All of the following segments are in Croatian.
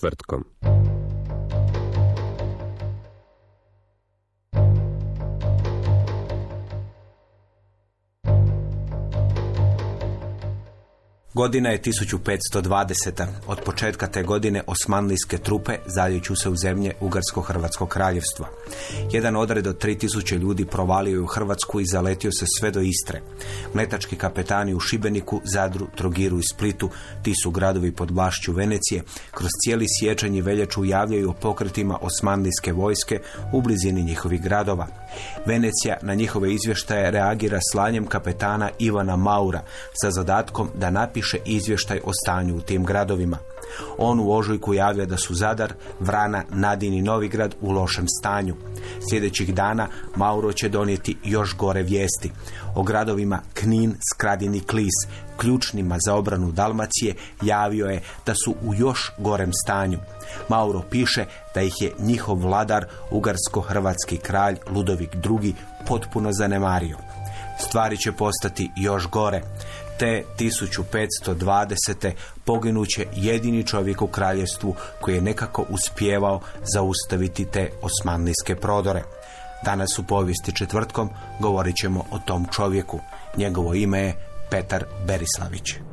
Četvrtkom. Godina je 1520. Od početka te godine osmanlijske trupe zaljeću se u zemlje Ugarsko-Hrvatskog kraljevstva. Jedan odred od 3000 ljudi provalio je u Hrvatsku i zaletio se sve do Istre. Mletački kapetani u Šibeniku, Zadru, Trogiru i Splitu, ti su gradovi pod vlašću Venecije, kroz cijeli siječanj i veljaču javljaju o pokretima osmanlijske vojske u blizini njihovih gradova. Venecija na njihove izvještaje reagira slanjem kapetana Ivana Maura sa zadatkom da napiše izvještaj o stanju u tim gradovima. On u ožujku javlja da su Zadar, Vrana, Nadin i Novigrad u lošem stanju. Sljedećih dana Mauro će donijeti još gore vijesti. O gradovima Knin, Skradin i Klis, ključnima za obranu Dalmacije, javio je da su u još gorem stanju. Mauro piše da ih je njihov vladar, ugarsko-hrvatski kralj Ludovik II. potpuno zanemario. Stvari će postati još gore. Te 1520. poginuće jedini čovjek u kraljevstvu koji je nekako uspijevao zaustaviti te osmanlijske prodore. Danas u povijesti četvrtkom govorit ćemo o tom čovjeku. Njegovo ime je Petar Berislavić.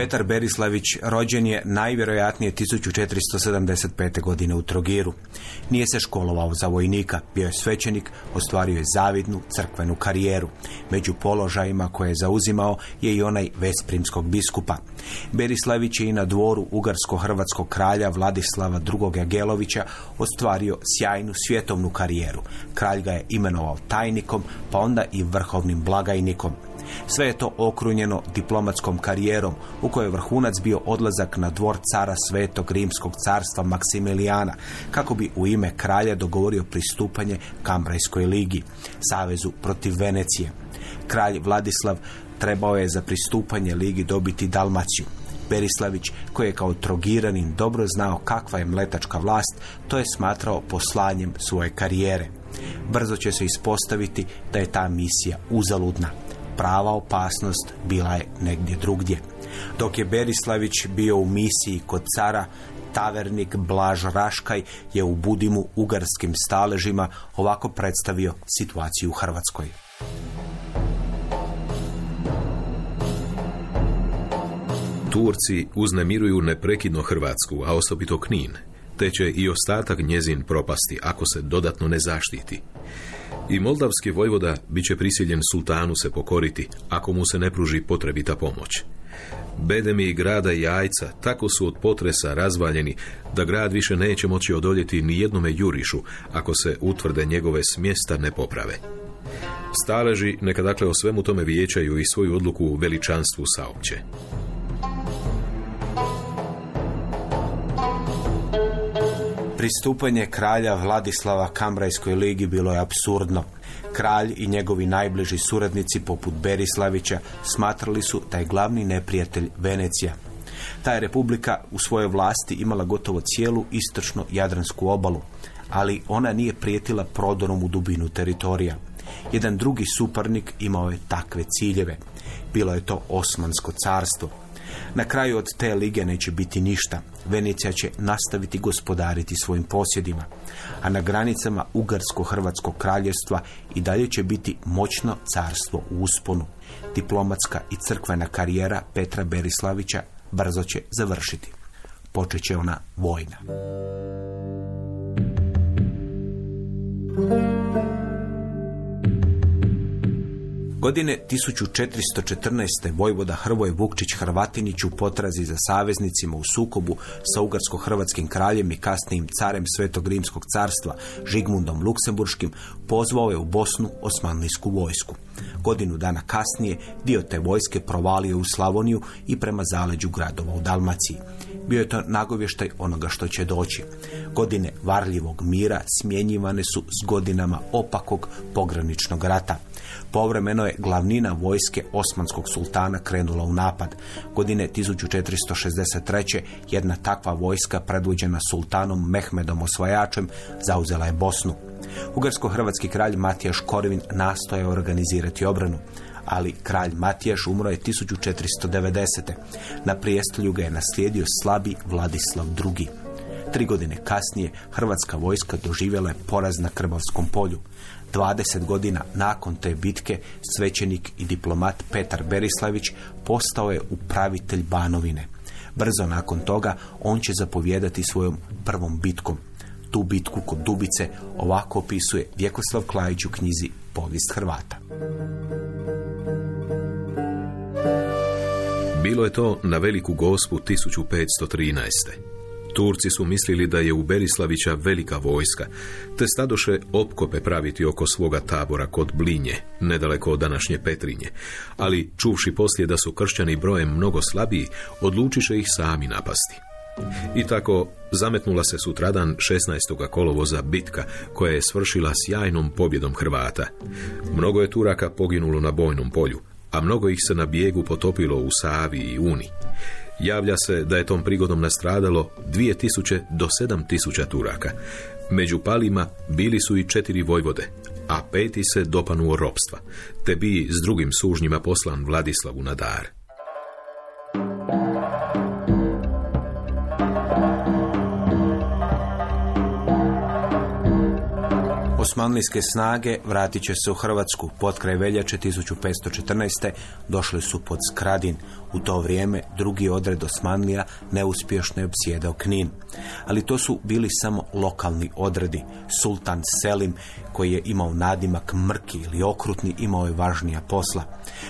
Petar Berislavić rođen je najvjerojatnije 1475. godine u Trogiru. Nije se školovao za vojnika, bio je svećenik, ostvario je zavidnu crkvenu karijeru. Među položajima koje je zauzimao je i onaj vesprimskog biskupa. Berislavić je i na dvoru ugarsko-hrvatskog kralja Vladislava II. Jagelovića ostvario sjajnu svjetovnu karijeru. Kralj ga je imenovao tajnikom, pa onda i vrhovnim blagajnikom. Sve je to okrunjeno diplomatskom karijerom u kojoj je vrhunac bio odlazak na dvor cara Svetog Rimskog carstva Maksimilijana kako bi u ime kralja dogovorio pristupanje Kambrajskoj ligi, savezu protiv Venecije. Kralj Vladislav trebao je za pristupanje ligi dobiti Dalmaciju. Berislavić, koji je kao trogiranin dobro znao kakva je mletačka vlast, to je smatrao poslanjem svoje karijere. Brzo će se ispostaviti da je ta misija uzaludna prava opasnost bila je negdje drugdje. Dok je Berislavić bio u misiji kod cara, tavernik Blaž Raškaj je u Budimu ugarskim staležima ovako predstavio situaciju u Hrvatskoj. Turci uznemiruju neprekidno Hrvatsku, a osobito Knin, te će i ostatak njezin propasti ako se dodatno ne zaštiti. I moldavski vojvoda bit će prisiljen sultanu se pokoriti ako mu se ne pruži potrebita pomoć. Bedemi grada i jajca tako su od potresa razvaljeni da grad više neće moći odoljeti ni jednome jurišu ako se utvrde njegove smjesta ne poprave. Staleži neka dakle o svemu tome vijećaju i svoju odluku u veličanstvu saopće. Pristupanje kralja Vladislava Kambrajskoj ligi bilo je apsurdno. Kralj i njegovi najbliži suradnici poput Berislavića smatrali su da je glavni neprijatelj Venecija. Ta je republika u svojoj vlasti imala gotovo cijelu istočno Jadransku obalu, ali ona nije prijetila prodorom u dubinu teritorija. Jedan drugi suparnik imao je takve ciljeve. Bilo je to Osmansko carstvo. Na kraju od te lige neće biti ništa. Venecija će nastaviti gospodariti svojim posjedima, a na granicama Ugarsko-Hrvatskog kraljevstva i dalje će biti moćno carstvo u usponu. Diplomatska i crkvena karijera Petra Berislavića brzo će završiti. Počet će ona vojna. Godine 1414. Vojvoda Hrvoje Vukčić Hrvatinić u potrazi za saveznicima u sukobu sa ugarsko-hrvatskim kraljem i kasnijim carem Svetog Rimskog carstva Žigmundom Luksemburškim pozvao je u Bosnu osmanlijsku vojsku. Godinu dana kasnije dio te vojske provalio u Slavoniju i prema zaleđu gradova u Dalmaciji. Bio je to nagovještaj onoga što će doći. Godine varljivog mira smjenjivane su s godinama opakog pograničnog rata. Povremeno je glavnina vojske Osmanskog sultana krenula u napad. Godine 1463. jedna takva vojska predvođena sultanom Mehmedom Osvajačem zauzela je Bosnu. Ugarsko-hrvatski kralj Matijaš Korvin nastoje organizirati obranu ali kralj Matijaš umro je 1490. Na prijestolju ga je naslijedio slabi Vladislav II. Tri godine kasnije hrvatska vojska doživjela je poraz na Krbavskom polju. 20 godina nakon te bitke svećenik i diplomat Petar Berislavić postao je upravitelj Banovine. Brzo nakon toga on će zapovijedati svojom prvom bitkom. Tu bitku kod Dubice ovako opisuje Vjekoslav Klajić u knjizi Povijest Hrvata. Bilo je to na veliku gospu 1513. Turci su mislili da je u Berislavića velika vojska, te stadoše opkope praviti oko svoga tabora kod Blinje, nedaleko od današnje Petrinje, ali čuvši poslije da su kršćani brojem mnogo slabiji, odlučiše ih sami napasti. I tako zametnula se sutradan 16. kolovoza bitka koja je svršila sjajnom pobjedom Hrvata. Mnogo je Turaka poginulo na bojnom polju, a mnogo ih se na bijegu potopilo u Savi i Uni. Javlja se da je tom prigodom nastradalo 2000 do 7000 Turaka. Među palima bili su i četiri vojvode, a peti se dopanuo ropstva, te bi s drugim sužnjima poslan Vladislavu na dar. Osmanlijske snage vratit će se u Hrvatsku. Pod kraj veljače 1514. došli su pod Skradin. U to vrijeme drugi odred Osmanlija neuspješno je obsjedao Knin. Ali to su bili samo lokalni odredi. Sultan Selim, koji je imao nadimak mrki ili okrutni, imao je važnija posla.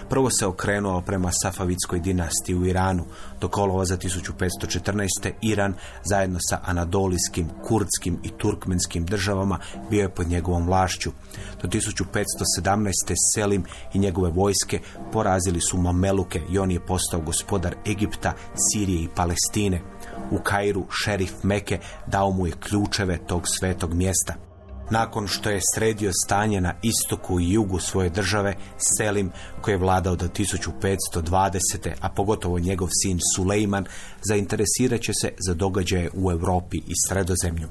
Prvo se okrenuo prema Safavitskoj dinastiji u Iranu. Do kolova za 1514. Iran zajedno sa anadolijskim, kurdskim i turkmenskim državama bio je pod njegovom vlašću. Do 1517. Selim i njegove vojske porazili su Mameluke i on je postao gospodar Egipta, Sirije i Palestine. U Kairu šerif Meke dao mu je ključeve tog svetog mjesta. Nakon što je sredio stanje na istoku i jugu svoje države, Selim, koji je vladao do 1520. a pogotovo njegov sin Sulejman, zainteresirat će se za događaje u Europi i sredozemlju.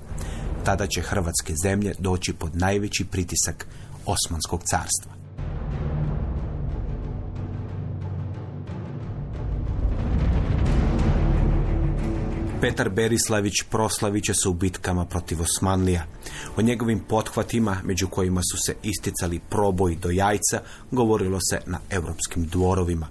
Tada će hrvatske zemlje doći pod najveći pritisak Osmanskog carstva. Petar Berislavić proslavit će se u bitkama protiv Osmanlija. O njegovim pothvatima, među kojima su se isticali proboj do jajca, govorilo se na europskim dvorovima.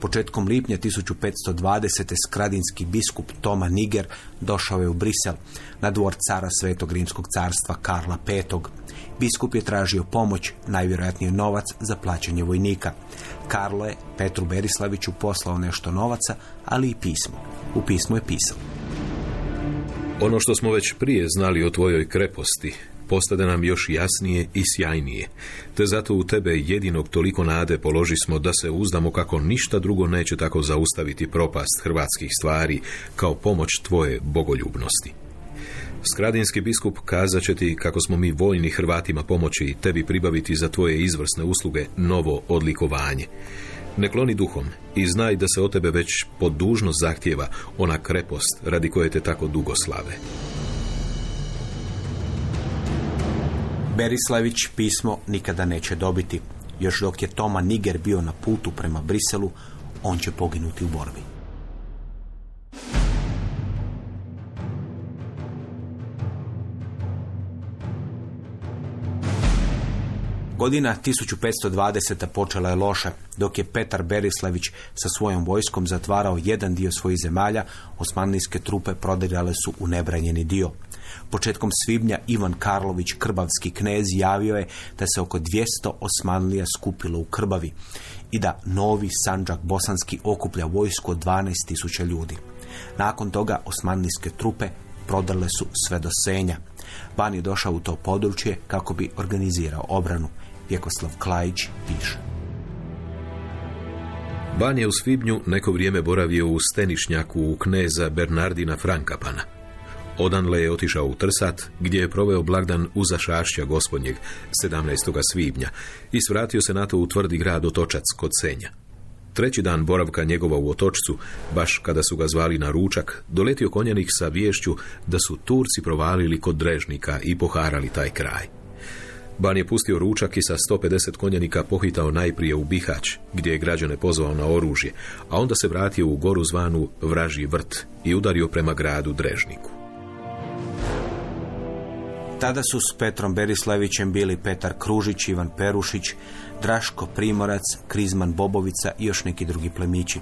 Početkom lipnja 1520. skradinski biskup Toma Niger došao je u Brisel na dvor cara Svetog Rimskog carstva Karla V. Biskup je tražio pomoć, najvjerojatnije novac za plaćanje vojnika. Karlo je Petru Berislaviću poslao nešto novaca, ali i pismo. U pismu je pisao. Ono što smo već prije znali o tvojoj kreposti, postade nam još jasnije i sjajnije, te zato u tebe jedinog toliko nade položi smo da se uzdamo kako ništa drugo neće tako zaustaviti propast hrvatskih stvari kao pomoć tvoje bogoljubnosti. Skradinski biskup kazat će ti kako smo mi voljni Hrvatima pomoći tebi pribaviti za tvoje izvrsne usluge novo odlikovanje. Ne kloni duhom i znaj da se o tebe već pod dužnost zahtjeva ona krepost radi koje te tako dugo slave. Berislavić pismo nikada neće dobiti. Još dok je Toma Niger bio na putu prema Briselu, on će poginuti u borbi. Godina 1520. počela je loše. Dok je Petar Berislavić sa svojom vojskom zatvarao jedan dio svojih zemalja, osmanlijske trupe prodirale su u nebranjeni dio. Početkom svibnja Ivan Karlović, krbavski knez, javio je da se oko 200 Osmanlija skupilo u Krbavi i da novi Sanđak bosanski okuplja vojsku od 12.000 ljudi. Nakon toga osmanlijske trupe prodale su sve do Senja. Ban je došao u to područje kako bi organizirao obranu. Vjekoslav Klajić piše. Ban je u Svibnju neko vrijeme boravio u stenišnjaku u kneza Bernardina Frankapana. Odanle je otišao u Trsat, gdje je proveo blagdan uza šašća gospodnjeg 17. svibnja i svratio se na to u tvrdi grad Otočac kod Senja. Treći dan boravka njegova u Otočcu, baš kada su ga zvali na ručak, doletio konjanik sa viješću da su Turci provalili kod Drežnika i poharali taj kraj. Ban je pustio ručak i sa 150 konjanika pohitao najprije u Bihać, gdje je građane pozvao na oružje, a onda se vratio u goru zvanu Vraži vrt i udario prema gradu Drežniku. Tada su s Petrom Berislavićem bili Petar Kružić, Ivan Perušić, Draško Primorac, Krizman Bobovica i još neki drugi plemići.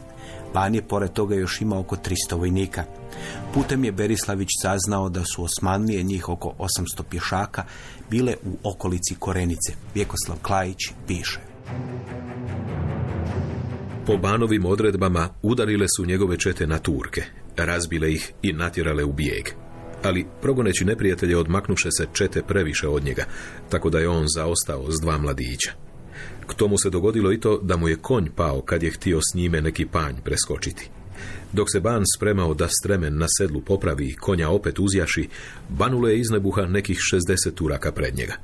Ban je pored toga još imao oko 300 vojnika. Putem je Berislavić saznao da su Osmanlije, njih oko 800 pješaka, bile u okolici Korenice. Vjekoslav Klajić piše. Po banovim odredbama udarile su njegove čete na Turke, razbile ih i natjerale u bijeg. Ali progoneći neprijatelje odmaknuše se čete previše od njega, tako da je on zaostao s dva mladića. K tomu se dogodilo i to da mu je konj pao kad je htio s njime neki panj preskočiti. Dok se ban spremao da stremen na sedlu popravi i konja opet uzjaši, banulo je iznebuha nekih 60 turaka pred njega.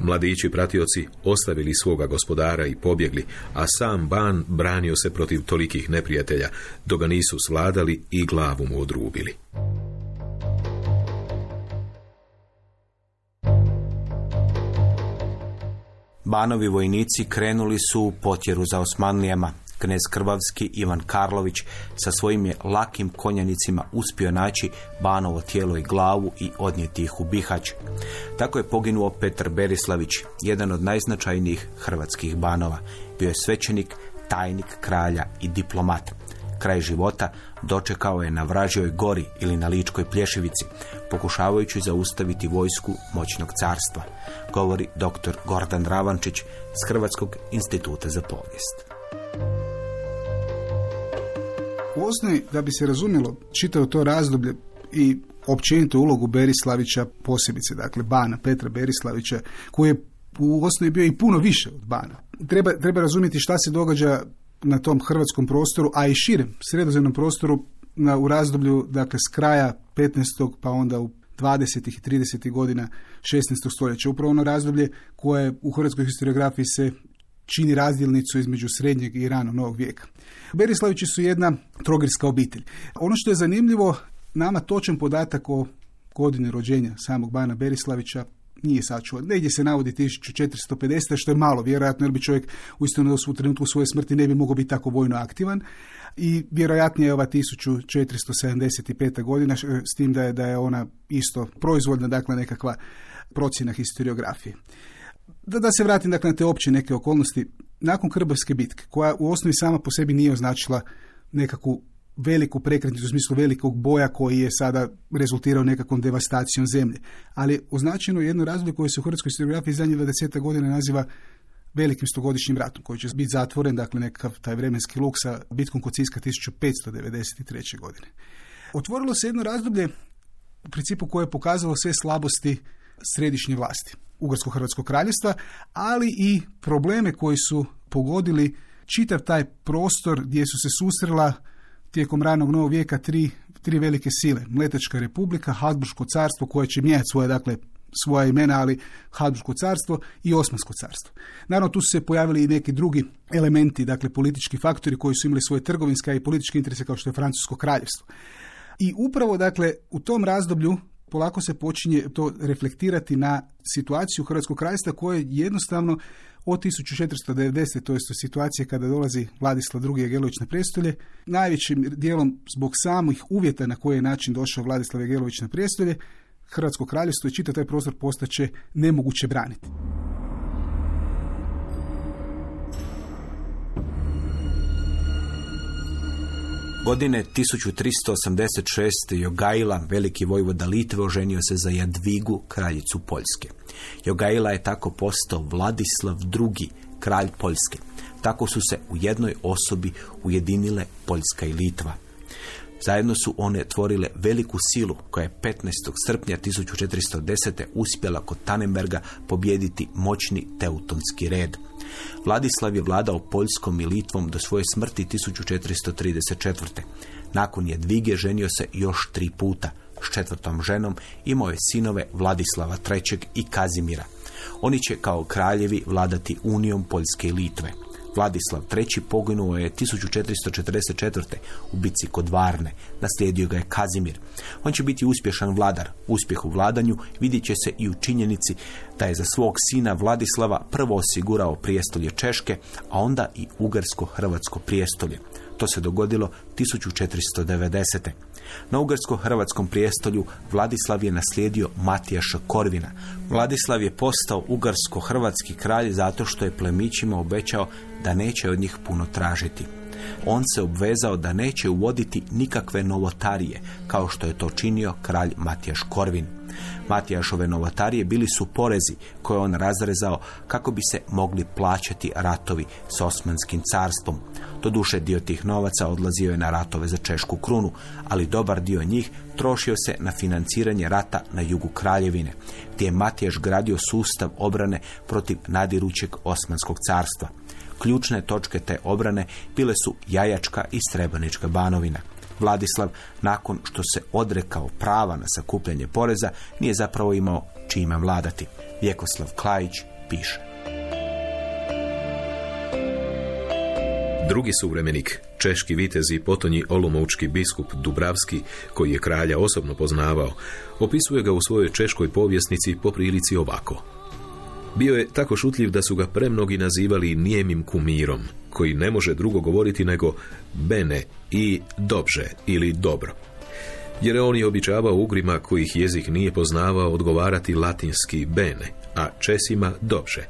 Mladići pratioci ostavili svoga gospodara i pobjegli, a sam ban branio se protiv tolikih neprijatelja, dok ga nisu svladali i glavu mu odrubili. Banovi vojnici krenuli su u potjeru za Osmanlijama. Knez Krvavski Ivan Karlović sa svojim je lakim konjanicima uspio naći Banovo tijelo i glavu i odnijeti ih u Bihać. Tako je poginuo Petar Berislavić, jedan od najznačajnijih hrvatskih banova. Bio je svećenik, tajnik kralja i diplomat. Kraj života dočekao je na Vražjoj gori ili na Ličkoj plješevici, pokušavajući zaustaviti vojsku moćnog carstva, govori dr. Gordan Ravančić s Hrvatskog instituta za povijest. U osnovi, da bi se razumjelo čitao to razdoblje i općenito ulogu Berislavića posebice, dakle Bana, Petra Berislavića, koji je u osnovi bio i puno više od Bana. Treba, treba razumjeti šta se događa na tom hrvatskom prostoru, a i širem sredozemnom prostoru na, u razdoblju dakle s kraja 15. pa onda u 20. i 30. godina 16. stoljeća. Upravo ono razdoblje koje u hrvatskoj historiografiji se čini razdjelnicu između srednjeg i ranog novog vijeka. Berislavići su jedna trogirska obitelj. Ono što je zanimljivo, nama točan podatak o godine rođenja samog bana Berislavića nije sačuvan. Negdje se navodi 1450, što je malo vjerojatno, jer bi čovjek uistinu u trenutku svoje smrti ne bi mogao biti tako vojno aktivan. I vjerojatnije je ova 1475. godina, s tim da je, da je ona isto proizvodna, dakle nekakva procjena historiografije. Da, da se vratim dakle, na te opće neke okolnosti, nakon Krbavske bitke, koja u osnovi sama po sebi nije označila nekakvu veliku prekretnicu u smislu velikog boja koji je sada rezultirao nekakvom devastacijom zemlje. Ali označeno je jedno razdoblje koje se u hrvatskoj historiografiji zadnjih 20 godina naziva velikim stogodišnjim ratom koji će biti zatvoren, dakle nekakav taj vremenski luk sa bitkom kod Siska 1593. godine. Otvorilo se jedno razdoblje u principu koje je pokazalo sve slabosti središnje vlasti Ugarsko-Hrvatskog kraljevstva, ali i probleme koji su pogodili čitav taj prostor gdje su se susrela tijekom ranog novog vijeka tri, tri velike sile. Mletačka republika, Habsburško carstvo koje će mijenjati svoje, dakle, svoja imena, ali Habsburško carstvo i Osmansko carstvo. Naravno, tu su se pojavili i neki drugi elementi, dakle, politički faktori koji su imali svoje trgovinske i političke interese kao što je Francusko kraljevstvo. I upravo, dakle, u tom razdoblju polako se počinje to reflektirati na situaciju Hrvatskog kraljevstva koje jednostavno od 1490. to je situacije kada dolazi Vladislav II. Jagelović na prestolje, najvećim dijelom zbog samih uvjeta na koji je način došao Vladislav Jagelović na prestolje, Hrvatsko kraljevstvo i čitav taj prostor postaće nemoguće braniti. Godine 1386. Jogaila, veliki vojvoda Litve, oženio se za Jadvigu, kraljicu Poljske. Jogaila je tako postao Vladislav II, kralj Poljske. Tako su se u jednoj osobi ujedinile Poljska i Litva. Zajedno su one tvorile veliku silu koja je 15. srpnja 1410. uspjela kod Tannenberga pobijediti moćni teutonski red. Vladislav je vladao Poljskom i Litvom do svoje smrti 1434. Nakon Jedvige ženio se još tri puta. S četvrtom ženom imao je sinove Vladislava III. i Kazimira. Oni će kao kraljevi vladati Unijom Poljske i Litve. Vladislav III. poginuo je 1444. u bici kod Varne. Naslijedio ga je Kazimir. On će biti uspješan vladar. Uspjeh u vladanju vidjet će se i u činjenici da je za svog sina Vladislava prvo osigurao prijestolje Češke, a onda i ugarsko-hrvatsko prijestolje. To se dogodilo 1490. Na ugarsko-hrvatskom prijestolju Vladislav je naslijedio Matijaša Korvina. Vladislav je postao ugarsko-hrvatski kralj zato što je plemićima obećao da neće od njih puno tražiti. On se obvezao da neće uvoditi nikakve novotarije, kao što je to činio kralj Matijaš Korvin. Matijašove novotarije bili su porezi koje on razrezao kako bi se mogli plaćati ratovi s Osmanskim carstvom. Doduše dio tih novaca odlazio je na ratove za Češku krunu, ali dobar dio njih trošio se na financiranje rata na jugu kraljevine, gdje je Matijaš gradio sustav obrane protiv nadirućeg Osmanskog carstva. Ključne točke te obrane bile su Jajačka i Srebrenička banovina. Vladislav, nakon što se odrekao prava na sakupljanje poreza, nije zapravo imao čime vladati. Vjekoslav Klajić piše. Drugi suvremenik, češki vitez i potonji olomovčki biskup Dubravski, koji je kralja osobno poznavao, opisuje ga u svojoj češkoj povjesnici po prilici ovako. Bio je tako šutljiv da su ga premnogi nazivali nijemim kumirom, koji ne može drugo govoriti nego bene i dobže ili dobro. Jer on je običavao ugrima kojih jezik nije poznavao odgovarati latinski bene, a česima dobže.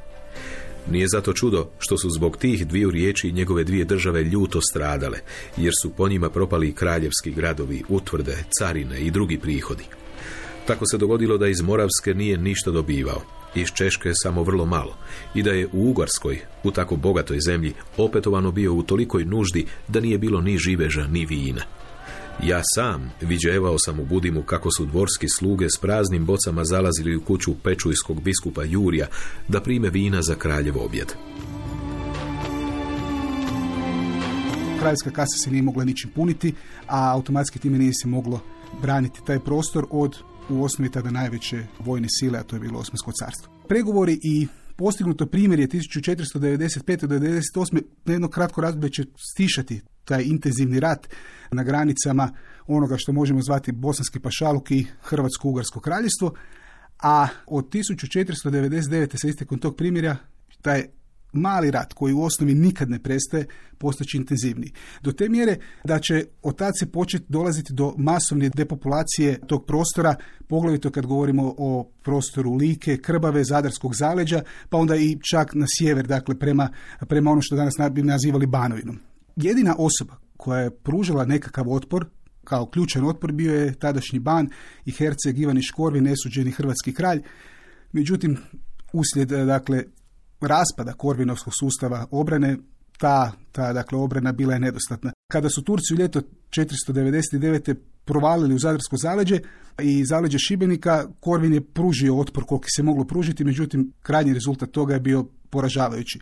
Nije zato čudo što su zbog tih dviju riječi njegove dvije države ljuto stradale, jer su po njima propali kraljevski gradovi, utvrde, carine i drugi prihodi. Tako se dogodilo da iz Moravske nije ništa dobivao, iz Češke samo vrlo malo i da je u Ugarskoj, u tako bogatoj zemlji, opetovano bio u tolikoj nuždi da nije bilo ni živeža ni vina. Ja sam viđevao sam u Budimu kako su dvorski sluge s praznim bocama zalazili u kuću pečujskog biskupa Jurija da prime vina za kraljev objed. Kraljevska kasa se nije mogla ničim puniti, a automatski time nije se moglo braniti taj prostor od u osnovi tada najveće vojne sile, a to je bilo Osmansko carstvo. Pregovori i postignuto primjer je 1495. do 98. na jedno kratko razdoblje će stišati taj intenzivni rat na granicama onoga što možemo zvati Bosanski pašaluk i Hrvatsko-Ugarsko kraljevstvo, a od 1499. sa istekom tog primjera taj mali rat koji u osnovi nikad ne prestaje postaći intenzivniji. Do te mjere da će od tad se početi dolaziti do masovne depopulacije tog prostora, poglavito kad govorimo o prostoru Like, Krbave, Zadarskog zaleđa, pa onda i čak na sjever, dakle prema, prema ono što danas bi nazivali Banovinom. Jedina osoba koja je pružila nekakav otpor, kao ključan otpor bio je tadašnji ban i herceg Ivan Škorvi, nesuđeni hrvatski kralj. Međutim, uslijed dakle raspada Korvinovskog sustava obrane, ta, ta dakle, obrana bila je nedostatna. Kada su Turci u ljeto 499. provalili u Zadarsko zaleđe i zaleđe Šibenika, Korvin je pružio otpor koliko se moglo pružiti, međutim, krajnji rezultat toga je bio poražavajući.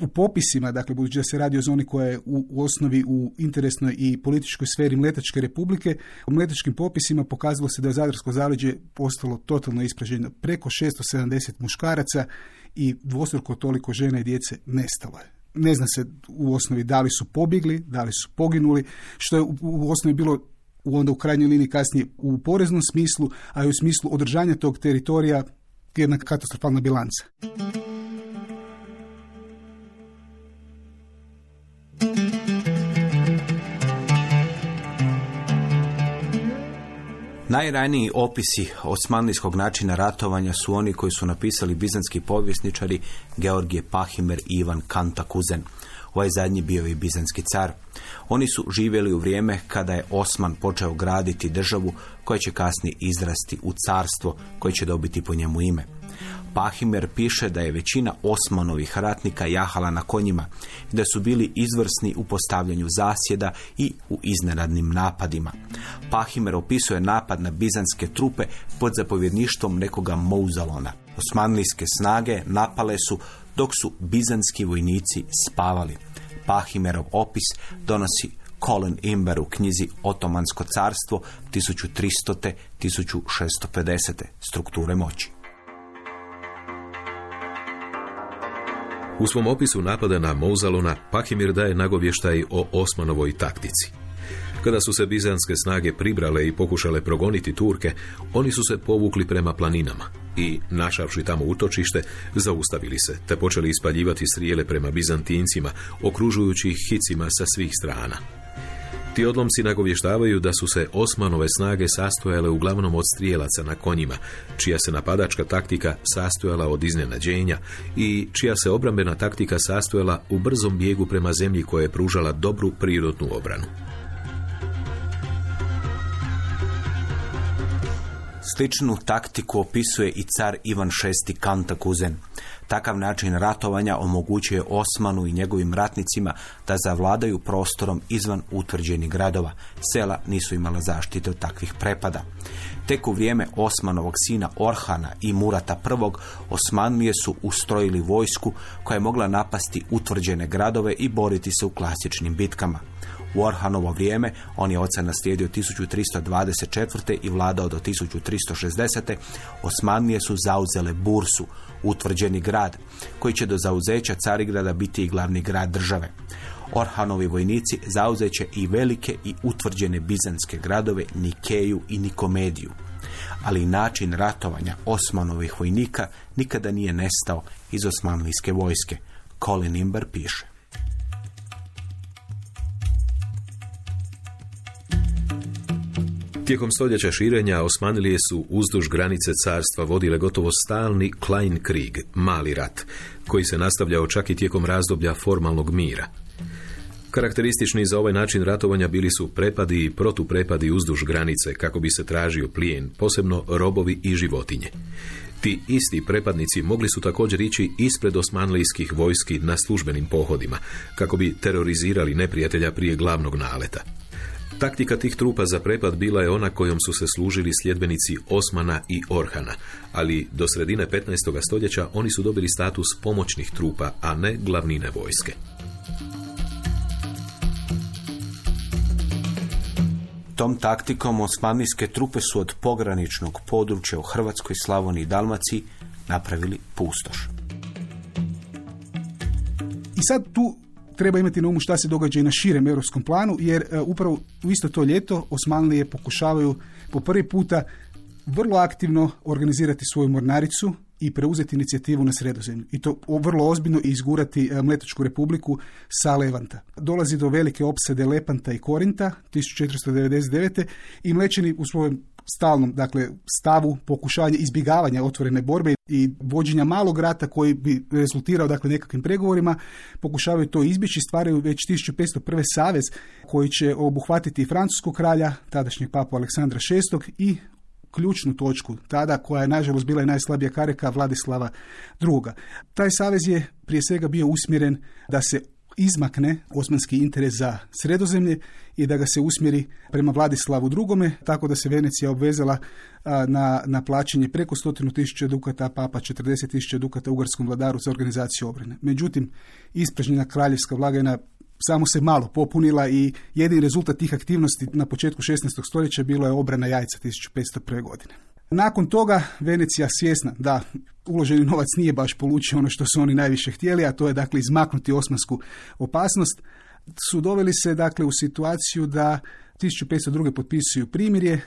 U popisima, dakle, budući da se radi o zoni koja je u, osnovi u interesnoj i političkoj sferi Mletačke republike, u mletačkim popisima pokazalo se da je Zadarsko zaleđe postalo totalno ispraženo. Preko 670 muškaraca i dvostruko toliko žena i djece nestalo je. Ne zna se u osnovi da li su pobjegli, da li su poginuli, što je u osnovi bilo onda u krajnjoj liniji kasnije u poreznom smislu, a i u smislu održanja tog teritorija jedna katastrofalna bilanca. Najraniji opisi osmanlijskog načina ratovanja su oni koji su napisali bizanski povjesničari Georgije Pahimer i Ivan Kantakuzen. Ovaj zadnji bio i bizanski car. Oni su živjeli u vrijeme kada je Osman počeo graditi državu koja će kasnije izrasti u carstvo koje će dobiti po njemu ime. Pahimer piše da je većina Osmanovih ratnika jahala na konjima i da su bili izvrsni u postavljanju zasjeda i u iznenadnim napadima. Pahimer opisuje napad na bizanske trupe pod zapovjedništvom nekoga Mouzalona. Osmanlijske snage napale su dok su bizanski vojnici spavali. Pahimerov opis donosi Colin Imber u knjizi Otomansko carstvo 1300. 1650. strukture moći. U svom opisu napada na Mouzalona, Pahimir daje nagovještaj o Osmanovoj taktici. Kada su se bizanske snage pribrale i pokušale progoniti Turke, oni su se povukli prema planinama i, našavši tamo utočište, zaustavili se, te počeli ispaljivati strijele prema Bizantincima, okružujući ih hicima sa svih strana. Ti odlomci nagovještavaju da su se Osmanove snage sastojale uglavnom od strijelaca na konjima, čija se napadačka taktika sastojala od iznenađenja i čija se obrambena taktika sastojala u brzom bijegu prema zemlji koja je pružala dobru prirodnu obranu. Sličnu taktiku opisuje i car Ivan VI Kantakuzen. Takav način ratovanja omogućuje Osmanu i njegovim ratnicima da zavladaju prostorom izvan utvrđenih gradova. Sela nisu imala zaštite od takvih prepada. Tek u vrijeme Osmanovog sina Orhana i Murata I. Osmanlije su ustrojili vojsku koja je mogla napasti utvrđene gradove i boriti se u klasičnim bitkama. U Orhanovo vrijeme on je oca naslijedio 1324. i vladao do 1360. Osmanlije su zauzele Bursu, utvrđeni grad, koji će do zauzeća Carigrada biti i glavni grad države. Orhanovi vojnici zauzet će i velike i utvrđene bizanske gradove Nikeju i Nikomediju. Ali način ratovanja Osmanovih vojnika nikada nije nestao iz osmanlijske vojske. Colin Imber piše. Tijekom stoljeća širenja Osmanlije su uzduž granice carstva vodile gotovo stalni Klein Krieg, mali rat, koji se nastavljao čak i tijekom razdoblja formalnog mira. Karakteristični za ovaj način ratovanja bili su prepadi i protuprepadi uzduž granice kako bi se tražio plijen, posebno robovi i životinje. Ti isti prepadnici mogli su također ići ispred osmanlijskih vojski na službenim pohodima, kako bi terorizirali neprijatelja prije glavnog naleta. Taktika tih trupa za prepad bila je ona kojom su se služili sljedbenici Osmana i Orhana, ali do sredine 15. stoljeća oni su dobili status pomoćnih trupa, a ne glavnine vojske. Tom taktikom osmanlijske trupe su od pograničnog područja u Hrvatskoj, Slavoniji i Dalmaciji napravili pustoš. I sad tu treba imati na umu šta se događa i na širem europskom planu, jer e, upravo u isto to ljeto Osmanlije pokušavaju po prvi puta vrlo aktivno organizirati svoju mornaricu i preuzeti inicijativu na sredozemlju. I to vrlo ozbiljno izgurati e, Mletačku republiku sa Levanta. Dolazi do velike opsade Lepanta i Korinta 1499. i Mlečani u svojem stalnom dakle, stavu pokušavanja izbjegavanja otvorene borbe i vođenja malog rata koji bi rezultirao dakle, nekakvim pregovorima, pokušavaju to izbjeći, stvaraju već 1501. savez koji će obuhvatiti francuskog kralja, tadašnjeg papu Aleksandra VI i ključnu točku tada koja je nažalost bila i najslabija kareka Vladislava II. Taj savez je prije svega bio usmjeren da se izmakne osmanski interes za sredozemlje i da ga se usmjeri prema Vladislavu II. tako da se Venecija obvezala na, na plaćanje preko stotinu tisuća dukata, papa 40 tisuća dukata ugarskom vladaru za organizaciju obrane. Međutim, ispražnjena kraljevska blagajna samo se malo popunila i jedini rezultat tih aktivnosti na početku 16. stoljeća bilo je obrana jajca 1501. godine. Nakon toga Venecija svjesna da uloženi novac nije baš polučio ono što su oni najviše htjeli, a to je dakle izmaknuti osmansku opasnost, su doveli se dakle u situaciju da 1502. potpisuju primirje,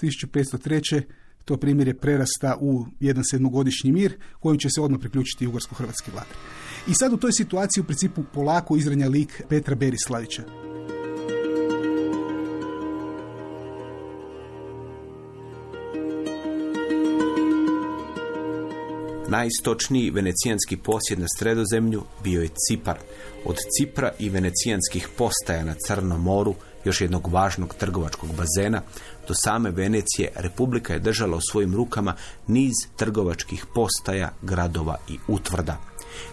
1503. to primirje prerasta u jedan sedmogodišnji mir kojim će se odmah priključiti ugarsko-hrvatski vlade. I sad u toj situaciji u principu polako izranja lik Petra Berislavića. Najistočniji venecijanski posjed na sredozemlju bio je Cipar. Od Cipra i venecijanskih postaja na Crnom moru, još jednog važnog trgovačkog bazena, do same Venecije Republika je držala u svojim rukama niz trgovačkih postaja, gradova i utvrda.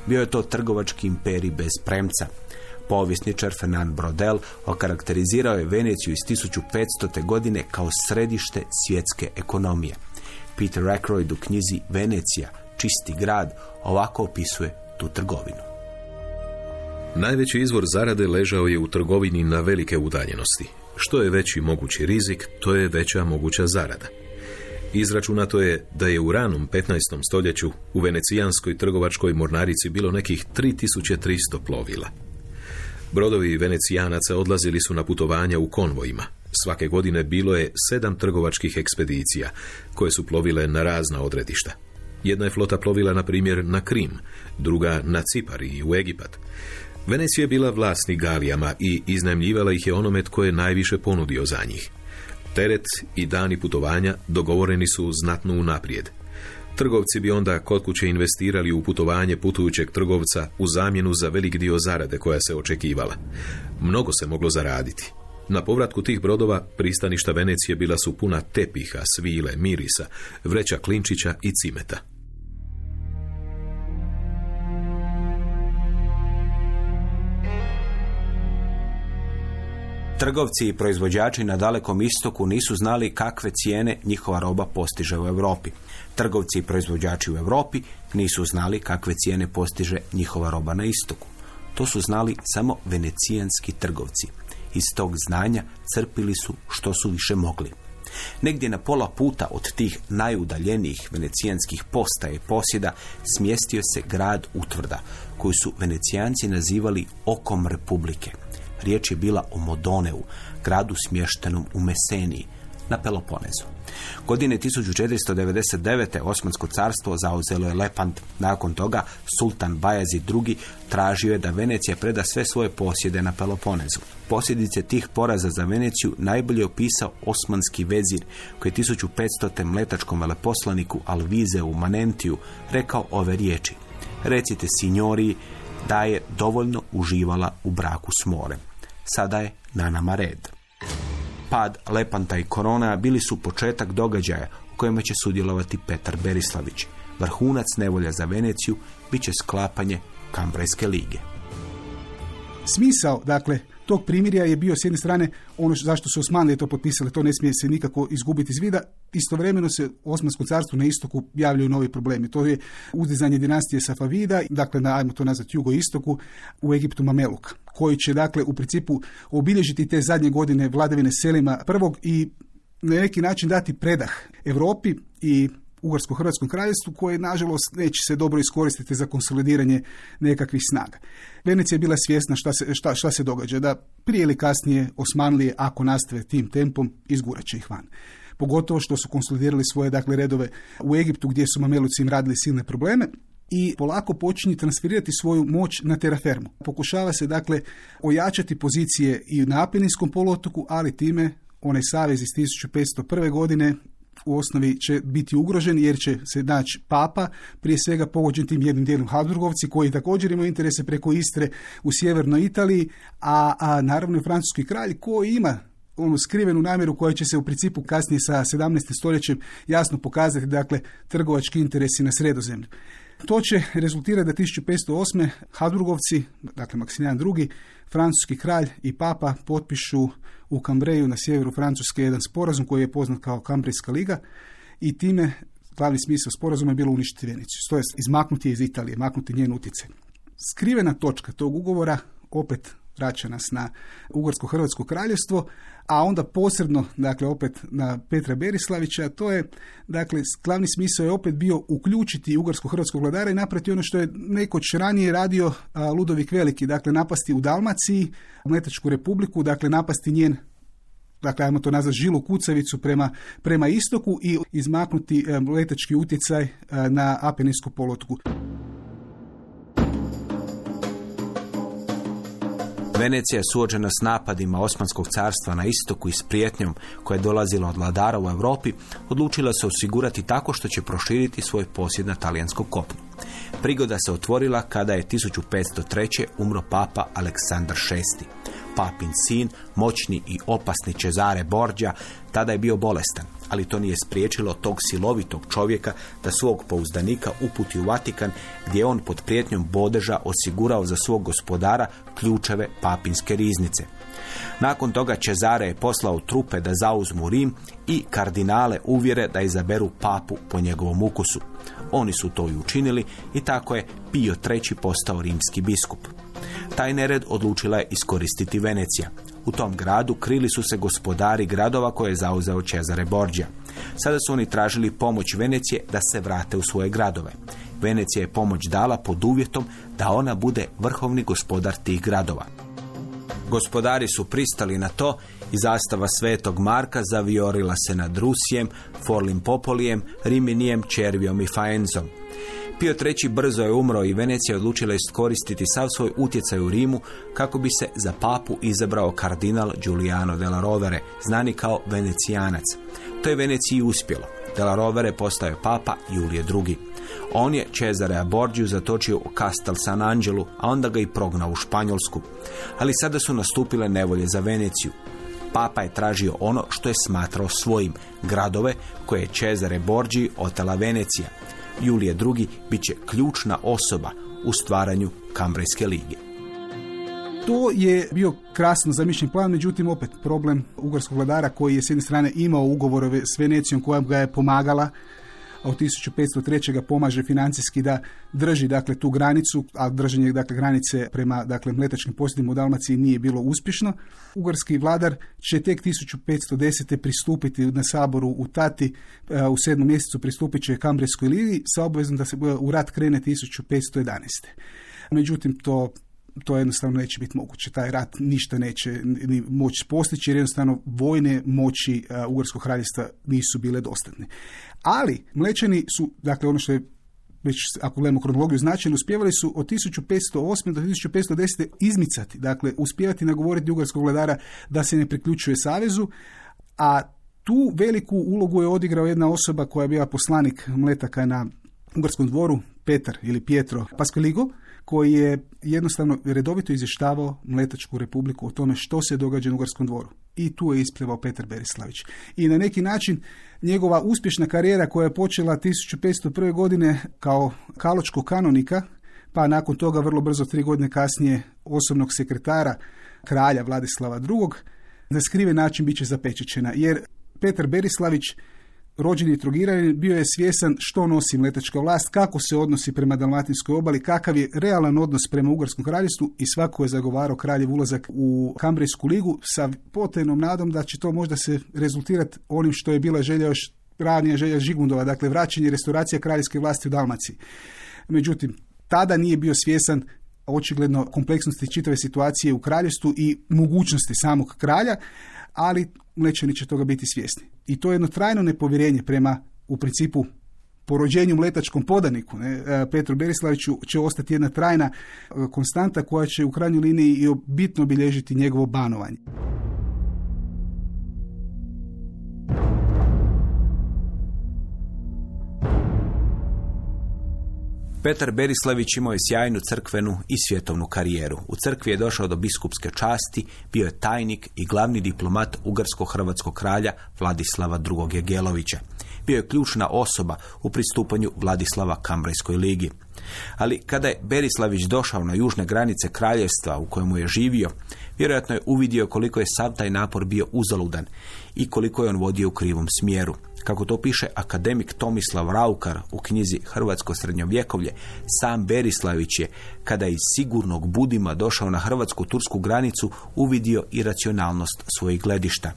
Bio je to trgovački imperij bez premca. Povjesničar Fernand Brodel okarakterizirao je Veneciju iz 1500. godine kao središte svjetske ekonomije. Peter Ackroyd u knjizi Venecija, čisti grad, ovako opisuje tu trgovinu. Najveći izvor zarade ležao je u trgovini na velike udaljenosti. Što je veći mogući rizik, to je veća moguća zarada. Izračunato je da je u ranom 15. stoljeću u venecijanskoj trgovačkoj mornarici bilo nekih 3300 plovila. Brodovi venecijanaca odlazili su na putovanja u konvojima. Svake godine bilo je sedam trgovačkih ekspedicija koje su plovile na razna odredišta. Jedna je flota plovila, na primjer, na Krim, druga na Cipar i u Egipat. Venecija je bila vlasnik galijama i iznajmljivala ih je onome tko je najviše ponudio za njih. Teret i dani putovanja dogovoreni su znatno unaprijed. Trgovci bi onda kod kuće investirali u putovanje putujućeg trgovca u zamjenu za velik dio zarade koja se očekivala. Mnogo se moglo zaraditi. Na povratku tih brodova pristaništa Venecije bila su puna tepiha, svile, mirisa, vreća klinčića i cimeta. Trgovci i proizvođači na dalekom istoku nisu znali kakve cijene njihova roba postiže u Europi. Trgovci i proizvođači u Europi nisu znali kakve cijene postiže njihova roba na istoku. To su znali samo venecijanski trgovci. Iz tog znanja crpili su što su više mogli. Negdje na pola puta od tih najudaljenijih venecijanskih postaje posjeda smjestio se grad Utvrda, koju su venecijanci nazivali okom republike. Riječ je bila o Modoneu, gradu smještenom u Meseniji, na Peloponezu. Godine 1499. Osmansko carstvo zauzelo je Lepant. Nakon toga sultan Bajazid II. tražio je da Venecija preda sve svoje posjede na Peloponezu. Posljedice tih poraza za Veneciju najbolje opisao osmanski vezir koji je 1500. mletačkom veleposlaniku Alvizeu Manentiju rekao ove riječi. Recite signori da je dovoljno uživala u braku s morem. Sada je na nama red. Pad Lepanta i Korona bili su početak događaja u kojima će sudjelovati Petar Berislavić. Vrhunac nevolja za Veneciju bit će sklapanje Kambrajske lige. Smisao, dakle, tog primirja je bio s jedne strane ono zašto su Osmanlije to potpisali, to ne smije se nikako izgubiti iz vida. Istovremeno se u Osmanskom carstvu na istoku javljaju novi problemi. To je uzdizanje dinastije Safavida, dakle na, ajmo to nazvati jugoistoku, u Egiptu Mameluk, koji će dakle u principu obilježiti te zadnje godine vladavine Selima prvog i na neki način dati predah Europi i Ugarsko-Hrvatskom kraljevstvu koje nažalost neće se dobro iskoristiti za konsolidiranje nekakvih snaga. Venecija je bila svjesna šta se, šta, šta se događa, da prije ili kasnije Osmanlije, ako nastave tim tempom, izgurat će ih van. Pogotovo što su konsolidirali svoje dakle, redove u Egiptu gdje su Mameluci im radili silne probleme, i polako počinje transferirati svoju moć na terafermu. Pokušava se dakle ojačati pozicije i na Apeninskom poluotoku, ali time onaj savez iz 1501. godine u osnovi će biti ugrožen jer će se naći papa, prije svega pogođen tim jednim dijelom Habsburgovci koji također imaju interese preko Istre u sjevernoj Italiji, a, a naravno i francuski kralj koji ima onu skrivenu namjeru koja će se u principu kasnije sa 17. stoljećem jasno pokazati, dakle, trgovački interesi na sredozemlju. To će rezultirati da 1508. Habsburgovci, dakle Maksimijan II, francuski kralj i papa potpišu u Kambreju na sjeveru Francuske jedan sporazum koji je poznat kao Kambrijska liga i time glavni smisao sporazuma je bilo uništiti Veneciju. To je izmaknuti iz Italije, maknuti njen utjecaj. Skrivena točka tog ugovora opet vraća nas na Ugarsko-Hrvatsko kraljevstvo, a onda posredno, dakle opet na Petra Berislavića, to je, dakle, glavni smisao je opet bio uključiti Ugarsko-Hrvatskog vladara i napraviti ono što je nekoć ranije radio Ludovik Veliki, dakle napasti u Dalmaciji, Mletačku republiku, dakle napasti njen dakle ajmo to nazvati žilu kucavicu prema, prema istoku i izmaknuti mletački utjecaj na Apeninsku polotku. Venecija je suočena s napadima Osmanskog carstva na istoku i s prijetnjom koja je dolazila od vladara u Europi, odlučila se osigurati tako što će proširiti svoj posjed na talijanskog kopnu. Prigoda se otvorila kada je 1503. umro papa Aleksandar VI. Papin sin, moćni i opasni Cezare Borđa, tada je bio bolestan, ali to nije spriječilo tog silovitog čovjeka da svog pouzdanika uputi u Vatikan, gdje je on pod prijetnjom bodeža osigurao za svog gospodara ključeve papinske riznice. Nakon toga Cezare je poslao trupe da zauzmu Rim i kardinale uvjere da izaberu papu po njegovom ukusu. Oni su to i učinili i tako je Pio III. postao rimski biskup. Taj nered odlučila je iskoristiti Venecija. U tom gradu krili su se gospodari gradova koje je zauzeo Cezare Borgia. Sada su oni tražili pomoć Venecije da se vrate u svoje gradove. Venecija je pomoć dala pod uvjetom da ona bude vrhovni gospodar tih gradova. Gospodari su pristali na to i zastava Svetog Marka zaviorila se nad Rusijem, Forlim Popolijem, Riminijem, Červijom i Faenzom. Pio III. brzo je umro i Venecija odlučila iskoristiti sav svoj utjecaj u Rimu kako bi se za papu izabrao kardinal Giuliano della Rovere, znani kao Venecijanac. To je Veneciji uspjelo. Della Rovere postao je papa Julije II. On je Cezare Borđiju zatočio u Castel San Angelu, a onda ga i prognao u Španjolsku. Ali sada su nastupile nevolje za Veneciju. Papa je tražio ono što je smatrao svojim, gradove koje je Cezare Borđi otela Venecija. Julije II. bit će ključna osoba u stvaranju Kambrejske lige. To je bio krasno zamišljen plan, međutim opet problem ugarskog vladara koji je s jedne strane imao ugovorove s Venecijom koja ga je pomagala a od 1503. ga pomaže financijski da drži dakle tu granicu, a držanje dakle granice prema dakle mletačkim posjedima u Dalmaciji nije bilo uspješno. Ugarski vladar će tek 1510. pristupiti na saboru u Tati e, u sedmom mjesecu pristupit će Kambrejskoj ligi sa obvezom da se u rat krene 1511. Međutim, to to jednostavno neće biti moguće. Taj rat ništa neće ni moći postići jer jednostavno vojne moći uh, Ugarskog kraljevstva nisu bile dostatne. Ali mlečani su, dakle ono što je već ako gledamo kronologiju značajno, uspjevali su od 1508. do 1510. izmicati, dakle uspjevati nagovoriti ugarskog vladara da se ne priključuje savezu, a tu veliku ulogu je odigrao jedna osoba koja je bila poslanik mletaka na Ugarskom dvoru, Petar ili Pietro Pasqualigo, koji je jednostavno redovito izvještavao Mletačku republiku o tome što se događa u Ugarskom dvoru. I tu je isplivao Petar Berislavić. I na neki način njegova uspješna karijera koja je počela 1501. godine kao kaločkog kanonika, pa nakon toga vrlo brzo tri godine kasnije osobnog sekretara kralja Vladislava II. na skriven način bit će zapečećena. Jer Petar Berislavić rođeni trogirani bio je svjesan što nosi mletačka vlast, kako se odnosi prema Dalmatinskoj obali, kakav je realan odnos prema Ugarskom kraljestvu i svako je zagovarao kraljev ulazak u Kambrejsku ligu sa potajnom nadom da će to možda se rezultirati onim što je bila želja još ranija želja Žigundova, dakle vraćanje i restauracija kraljevske vlasti u Dalmaciji. Međutim, tada nije bio svjesan očigledno kompleksnosti čitave situacije u kraljestvu i mogućnosti samog kralja, ali Mlečani će toga biti svjesni. I to je jedno trajno nepovjerenje prema, u principu, porođenju mletačkom podaniku. Ne? E, Petru Berislaviću će ostati jedna trajna e, konstanta koja će u krajnjoj liniji i bitno obilježiti njegovo banovanje. Petar Berislavić imao je sjajnu crkvenu i svjetovnu karijeru. U crkvi je došao do biskupske časti, bio je tajnik i glavni diplomat ugarsko-hrvatskog kralja Vladislava II. Jegelovića. Bio je ključna osoba u pristupanju Vladislava Kambrajskoj ligi. Ali kada je Berislavić došao na južne granice kraljevstva u kojemu je živio, vjerojatno je uvidio koliko je sav taj napor bio uzaludan i koliko je on vodio u krivom smjeru. Kako to piše akademik Tomislav Raukar u knjizi Hrvatsko srednjovjekovlje, sam Berislavić je, kada iz sigurnog budima došao na hrvatsko-tursku granicu, uvidio i racionalnost svojih gledišta.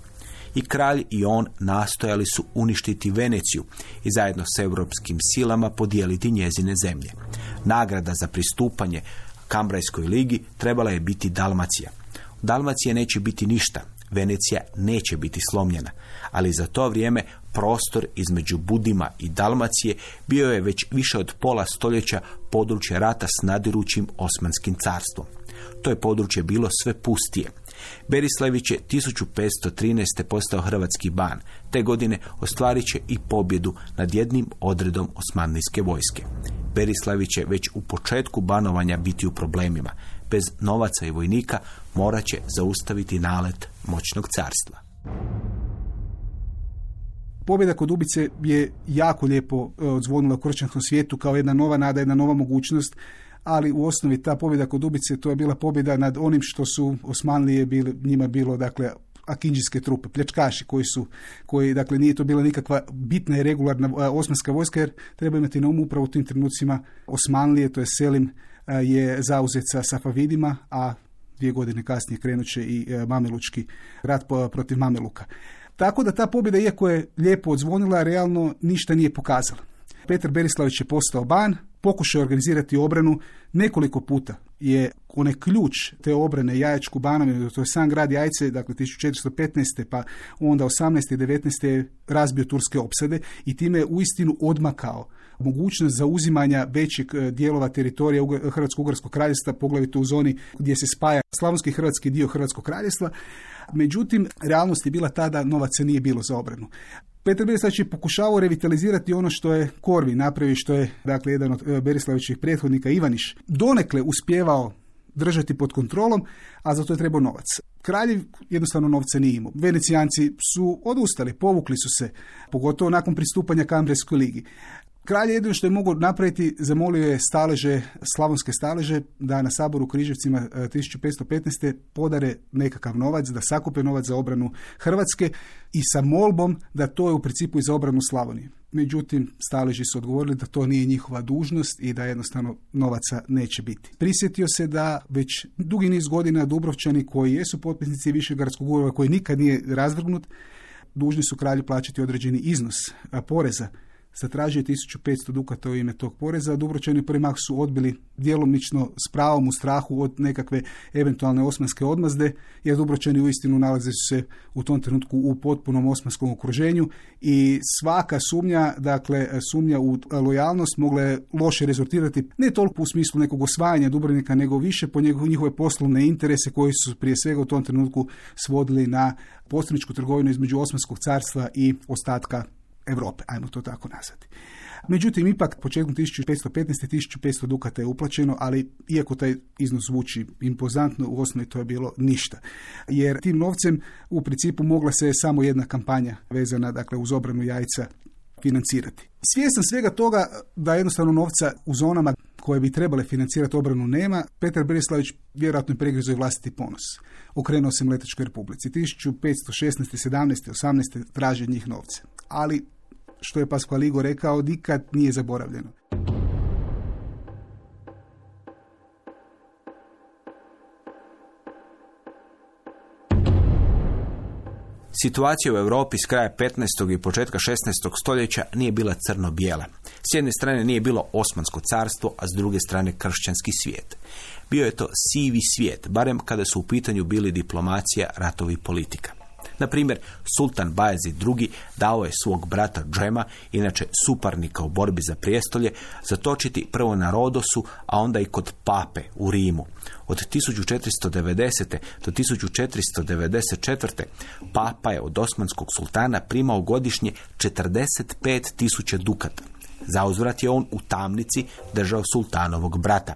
I kralj i on nastojali su uništiti Veneciju i zajedno s europskim silama podijeliti njezine zemlje. Nagrada za pristupanje Kambrajskoj ligi trebala je biti Dalmacija. Dalmacije neće biti ništa, Venecija neće biti slomljena, ali za to vrijeme prostor između Budima i Dalmacije bio je već više od pola stoljeća područje rata s nadirućim Osmanskim carstvom. To je područje bilo sve pustije. Berislavić je 1513. postao hrvatski ban. Te godine ostvarit će i pobjedu nad jednim odredom osmanlijske vojske. Berislavić će već u početku banovanja biti u problemima. Bez novaca i vojnika morat će zaustaviti nalet moćnog carstva. Pobjeda kod Ubice je jako lijepo e, odzvonila u kršćanskom svijetu kao jedna nova nada, jedna nova mogućnost, ali u osnovi ta pobjeda kod Ubice to je bila pobjeda nad onim što su Osmanlije bili, njima bilo dakle akinđijske trupe, pljačkaši koji su, koji, dakle nije to bila nikakva bitna i regularna e, osmanska vojska jer treba imati na umu upravo u tim trenucima Osmanlije, to je Selim, je zauzet sa Safavidima, a dvije godine kasnije krenut će i Mamelučki rat protiv Mameluka. Tako da ta pobjeda, iako je lijepo odzvonila, realno ništa nije pokazala. Petar Berislavić je postao ban, pokušao organizirati obranu nekoliko puta je onaj ključ te obrane Jajačku Banovinu, to je sam grad Jajce, dakle 1415. pa onda 18. i 19. je razbio turske opsade i time je uistinu odmakao mogućnost zauzimanja većeg e, dijelova teritorija Hrvatsko-Ugarskog kraljevstva, poglavito u zoni gdje se spaja slavonski hrvatski dio Hrvatskog kraljevstva, Međutim, realnost je bila tada, novaca nije bilo za obranu. Petar Berislavić je pokušavao revitalizirati ono što je Korvi napravio, što je dakle jedan od e, Berislavićih prethodnika Ivaniš donekle uspjevao držati pod kontrolom, a za to je trebao novac. Kraljev jednostavno novca nije imao. Venecijanci su odustali, povukli su se, pogotovo nakon pristupanja Kambreskoj ligi. Kralj jedino što je mogao napraviti, zamolio je staleže, slavonske staleže, da na saboru u Križevcima 1515. E, podare nekakav novac, da sakupe novac za obranu Hrvatske i sa molbom da to je u principu i za obranu Slavonije. Međutim, staleži su odgovorili da to nije njihova dužnost i da jednostavno novaca neće biti. Prisjetio se da već dugi niz godina Dubrovčani koji jesu potpisnici Višegradskog ugovora koji nikad nije razvrgnut, dužni su kralju plaćati određeni iznos poreza zatražio 1500 dukata u ime tog poreza, Dubročani prvi su odbili djelomično s pravom u strahu od nekakve eventualne osmanske odmazde, jer Dubročani uistinu nalaze se u tom trenutku u potpunom osmanskom okruženju i svaka sumnja, dakle sumnja u lojalnost mogla je loše rezultirati ne toliko u smislu nekog osvajanja Dubrovnika, nego više po njihove poslovne interese koji su prije svega u tom trenutku svodili na posredničku trgovinu između Osmanskog carstva i ostatka Europe, ajmo to tako nazvati. Međutim, ipak početkom 1515. 1500 dukata je uplaćeno, ali iako taj iznos zvuči impozantno, u osnovi to je bilo ništa. Jer tim novcem u principu mogla se samo jedna kampanja vezana dakle, uz obranu jajca financirati. Svjestan svega toga da jednostavno novca u zonama koje bi trebale financirati obranu nema, Petar Berislavić vjerojatno je pregrizao i vlastiti ponos. Okrenuo se Mletačkoj republici. 1516. 17. 18. traže njih novce. Ali što je Pasqualigo rekao, nikad nije zaboravljeno. Situacija u Europi s kraja 15. i početka 16. stoljeća nije bila crno-bijela. S jedne strane nije bilo Osmansko carstvo, a s druge strane kršćanski svijet. Bio je to sivi svijet, barem kada su u pitanju bili diplomacija, ratovi i politika. Na primjer, sultan Bajazid II. dao je svog brata Džema, inače suparnika u borbi za prijestolje, zatočiti prvo na Rodosu, a onda i kod pape u Rimu. Od 1490. do 1494. papa je od osmanskog sultana primao godišnje 45 tisuća dukata. Zauzvrat je on u tamnici držao sultanovog brata.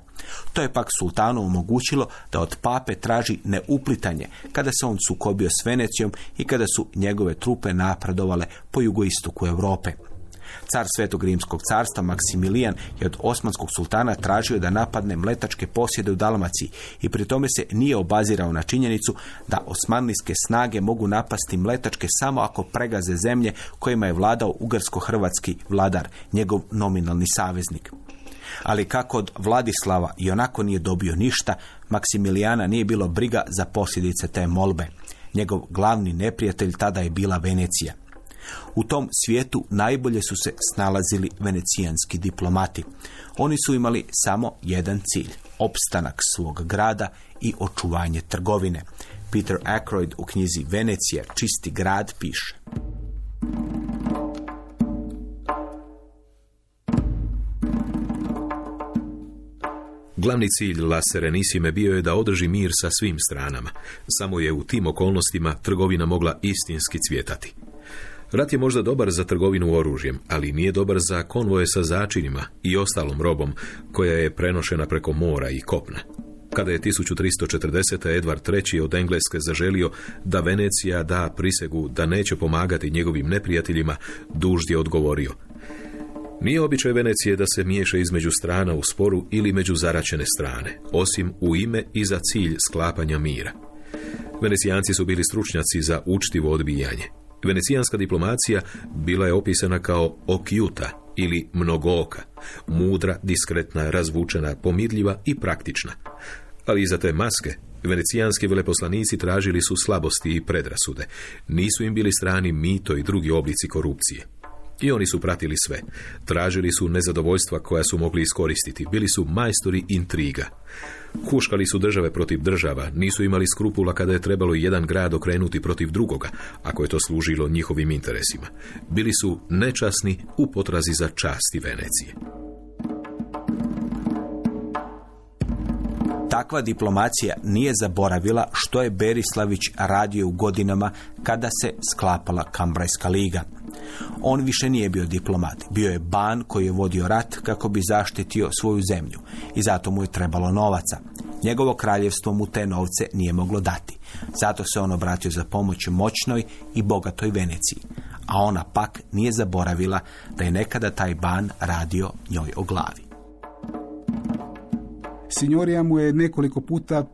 To je pak sultanu omogućilo da od pape traži neuplitanje kada se on sukobio s Venecijom i kada su njegove trupe napredovale po jugoistoku Europe. Car Svetog Rimskog carstva Maksimilijan je od osmanskog sultana tražio da napadne mletačke posjede u Dalmaciji i pri tome se nije obazirao na činjenicu da osmanlijske snage mogu napasti mletačke samo ako pregaze zemlje kojima je vladao ugarsko-hrvatski vladar, njegov nominalni saveznik. Ali kako od Vladislava i onako nije dobio ništa, Maksimilijana nije bilo briga za posljedice te molbe. Njegov glavni neprijatelj tada je bila Venecija. U tom svijetu najbolje su se snalazili venecijanski diplomati. Oni su imali samo jedan cilj, opstanak svog grada i očuvanje trgovine. Peter Ackroyd u knjizi Venecija, čisti grad, piše. Glavni cilj La Serenissime bio je da održi mir sa svim stranama. Samo je u tim okolnostima trgovina mogla istinski cvjetati. Rat je možda dobar za trgovinu oružjem, ali nije dobar za konvoje sa začinima i ostalom robom koja je prenošena preko mora i kopna. Kada je 1340. Edvard III. od Engleske zaželio da Venecija da prisegu da neće pomagati njegovim neprijateljima, dužd je odgovorio. Nije običaj Venecije da se miješa između strana u sporu ili među zaračene strane, osim u ime i za cilj sklapanja mira. Venecijanci su bili stručnjaci za učtivo odbijanje. Venecijanska diplomacija bila je opisana kao okjuta ili mnogooka, mudra, diskretna, razvučena, pomirljiva i praktična. Ali iza te maske Venecijanski veleposlanici tražili su slabosti i predrasude. Nisu im bili strani mito i drugi oblici korupcije. I oni su pratili sve. Tražili su nezadovoljstva koja su mogli iskoristiti. Bili su majstori intriga. Huškali su države protiv država, nisu imali skrupula kada je trebalo jedan grad okrenuti protiv drugoga, ako je to služilo njihovim interesima. Bili su nečasni u potrazi za časti Venecije. Takva diplomacija nije zaboravila što je Berislavić radio u godinama kada se sklapala Kambrajska liga. On više nije bio diplomat, bio je ban koji je vodio rat kako bi zaštitio svoju zemlju i zato mu je trebalo novaca. Njegovo kraljevstvo mu te novce nije moglo dati. Zato se on obratio za pomoć moćnoj i bogatoj Veneciji. A ona pak nije zaboravila da je nekada taj ban radio njoj o glavi. Signorija mu je nekoliko puta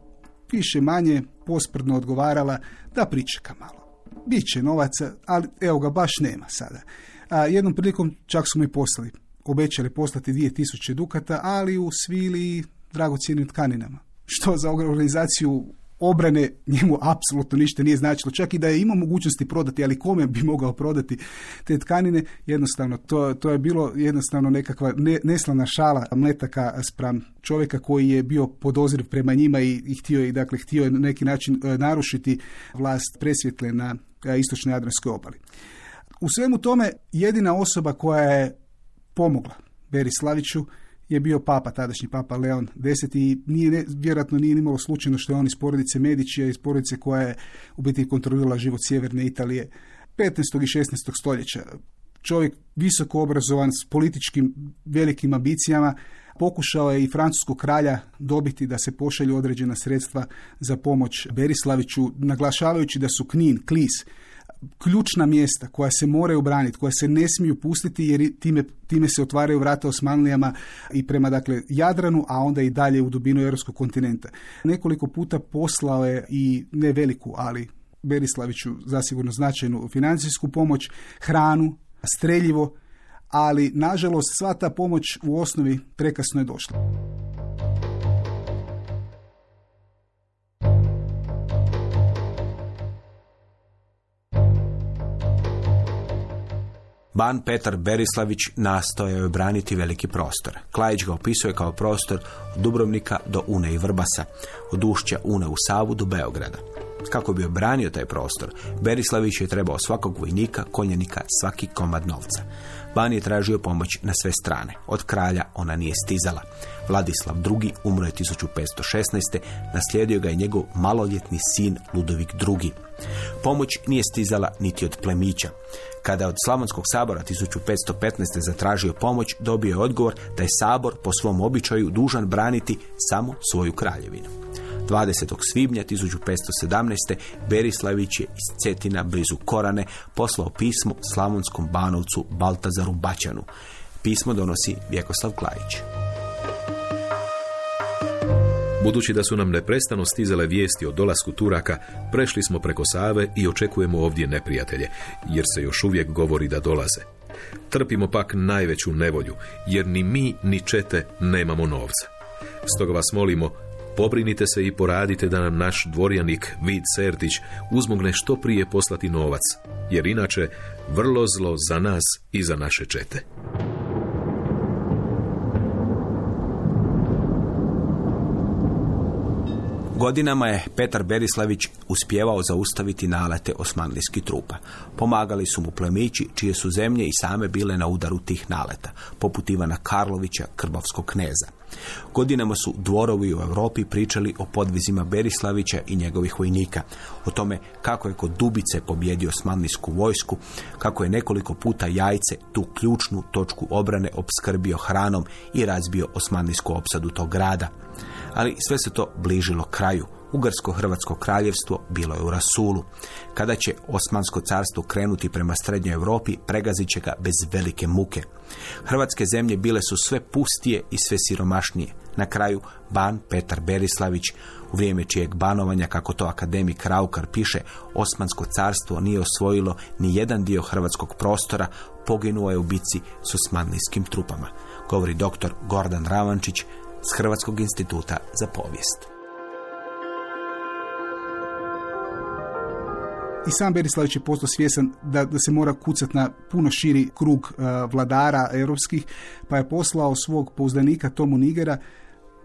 više manje posprdno odgovarala da pričeka malo. Biće novaca, ali evo ga baš nema sada. A jednom prilikom čak su mi poslali, obećali poslati 2000 dukata, ali u svili dragocjenim tkaninama. Što za organizaciju obrane njemu apsolutno ništa nije značilo. Čak i da je imao mogućnosti prodati, ali kome bi mogao prodati te tkanine, jednostavno to, to je bilo jednostavno nekakva ne, neslana šala mletaka spram čovjeka koji je bio podozriv prema njima i, i htio je dakle htio je na neki način e, narušiti vlast presvjetle na e, istočnoj Jadranskoj obali. U svemu tome jedina osoba koja je pomogla Berislaviću je bio papa, tadašnji papa Leon X i nije, vjerojatno nije imalo slučajno što je on iz porodice Medicija, iz porodice koja je u biti kontrolirala život sjeverne Italije 15. i 16. stoljeća. Čovjek visoko obrazovan s političkim velikim ambicijama, pokušao je i francuskog kralja dobiti da se pošalju određena sredstva za pomoć Berislaviću, naglašavajući da su Knin, Klis, ključna mjesta koja se moraju braniti, koja se ne smiju pustiti jer time, time se otvaraju vrata Osmanlijama i prema dakle Jadranu, a onda i dalje u dubinu europskog kontinenta. Nekoliko puta poslao je i ne veliku, ali Berislaviću zasigurno značajnu financijsku pomoć, hranu, streljivo, ali nažalost sva ta pomoć u osnovi prekasno je došla. Ban Petar Berislavić nastojao je braniti veliki prostor. Klajić ga opisuje kao prostor od Dubrovnika do Une i Vrbasa, od ušća Une u Savu do Beograda. Kako bi obranio taj prostor, Berislavić je trebao svakog vojnika, konjenika, svaki komad novca. Ban je tražio pomoć na sve strane. Od kralja ona nije stizala. Vladislav II. umro je 1516. Naslijedio ga je njegov maloljetni sin Ludovik II. Pomoć nije stizala niti od plemića. Kada je od Slavonskog sabora 1515. zatražio pomoć, dobio je odgovor da je sabor po svom običaju dužan braniti samo svoju kraljevinu. 20. svibnja 1517. Berislavić je iz Cetina blizu Korane poslao pismo slavonskom banovcu Baltazaru Baćanu. Pismo donosi Vjekoslav Klajić. Budući da su nam neprestano stizale vijesti o dolasku Turaka, prešli smo preko Save i očekujemo ovdje neprijatelje, jer se još uvijek govori da dolaze. Trpimo pak najveću nevolju, jer ni mi ni čete nemamo novca. Stoga vas molimo, pobrinite se i poradite da nam naš dvorjanik Vid Sertić uzmogne što prije poslati novac, jer inače vrlo zlo za nas i za naše čete. Godinama je Petar Berislavić uspjevao zaustaviti nalete osmanlijskih trupa. Pomagali su mu plemići čije su zemlje i same bile na udaru tih naleta, poput Ivana Karlovića, krbovskog kneza. Godinama su dvorovi u Europi pričali o podvizima Berislavića i njegovih vojnika, o tome kako je kod Dubice pobjedio osmanlijsku vojsku, kako je nekoliko puta jajce tu ključnu točku obrane opskrbio hranom i razbio osmanlijsku opsadu tog grada. Ali sve se to bližilo kraju. Ugarsko-Hrvatsko kraljevstvo bilo je u Rasulu. Kada će Osmansko carstvo krenuti prema Srednjoj Europi, pregazit će ga bez velike muke. Hrvatske zemlje bile su sve pustije i sve siromašnije. Na kraju ban Petar Berislavić, u vrijeme čijeg banovanja, kako to akademik Raukar piše, Osmansko carstvo nije osvojilo ni jedan dio hrvatskog prostora, poginuo je u bici s osmanlijskim trupama. Govori dr. Gordan Ravančić s Hrvatskog instituta za povijest. I sam Berislavić je postao svjesan da, da se mora kucati na puno širi krug uh, vladara europskih, pa je poslao svog pouzdanika Tomu Nigera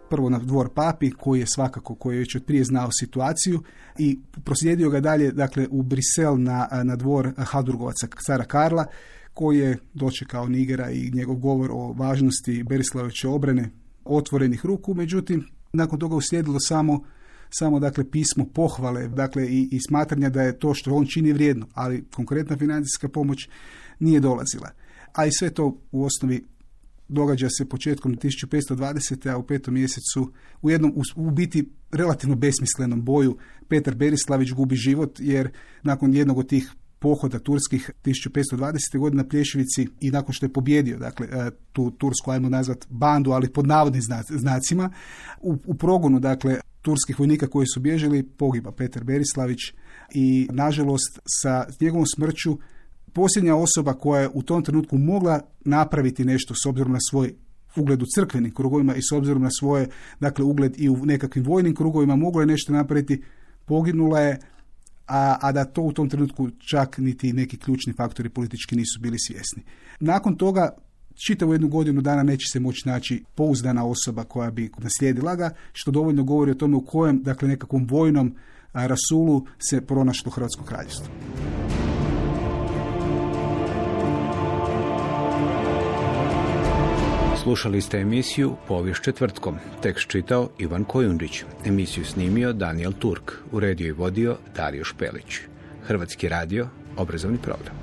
prvo na dvor papi, koji je svakako, koji je već od prije znao situaciju i proslijedio ga dalje, dakle, u Brisel na, na dvor Hadurgovaca, cara Karla, koji je dočekao Nigera i njegov govor o važnosti Berislaviće obrane otvorenih ruku, međutim, nakon toga uslijedilo samo samo dakle pismo pohvale dakle i, i smatranja da je to što on čini vrijedno, ali konkretna financijska pomoć nije dolazila. A i sve to u osnovi događa se početkom 1520. a u petom mjesecu u jednom u biti relativno besmislenom boju Petar Berislavić gubi život jer nakon jednog od tih pohoda turskih 1520. godine na Plješevici i nakon što je pobjedio dakle, e, tu tursku, ajmo nazvat bandu, ali pod navodnim znacima, u, u progonu dakle, turskih vojnika koji su bježali, pogiba Petar Berislavić i nažalost sa njegovom smrću posljednja osoba koja je u tom trenutku mogla napraviti nešto s obzirom na svoj ugled u crkvenim krugovima i s obzirom na svoje dakle ugled i u nekakvim vojnim krugovima mogla je nešto napraviti, poginula je, a, a da to u tom trenutku čak niti neki ključni faktori politički nisu bili svjesni. Nakon toga čitavu jednu godinu dana neće se moći naći pouzdana osoba koja bi naslijedila ga, što dovoljno govori o tome u kojem, dakle, nekakvom vojnom rasulu se pronašlo Hrvatsko kraljevstvo. Slušali ste emisiju Povijest četvrtkom. Tekst čitao Ivan Kojundić. Emisiju snimio Daniel Turk. Uredio i vodio Dario Špelić. Hrvatski radio, obrazovni program.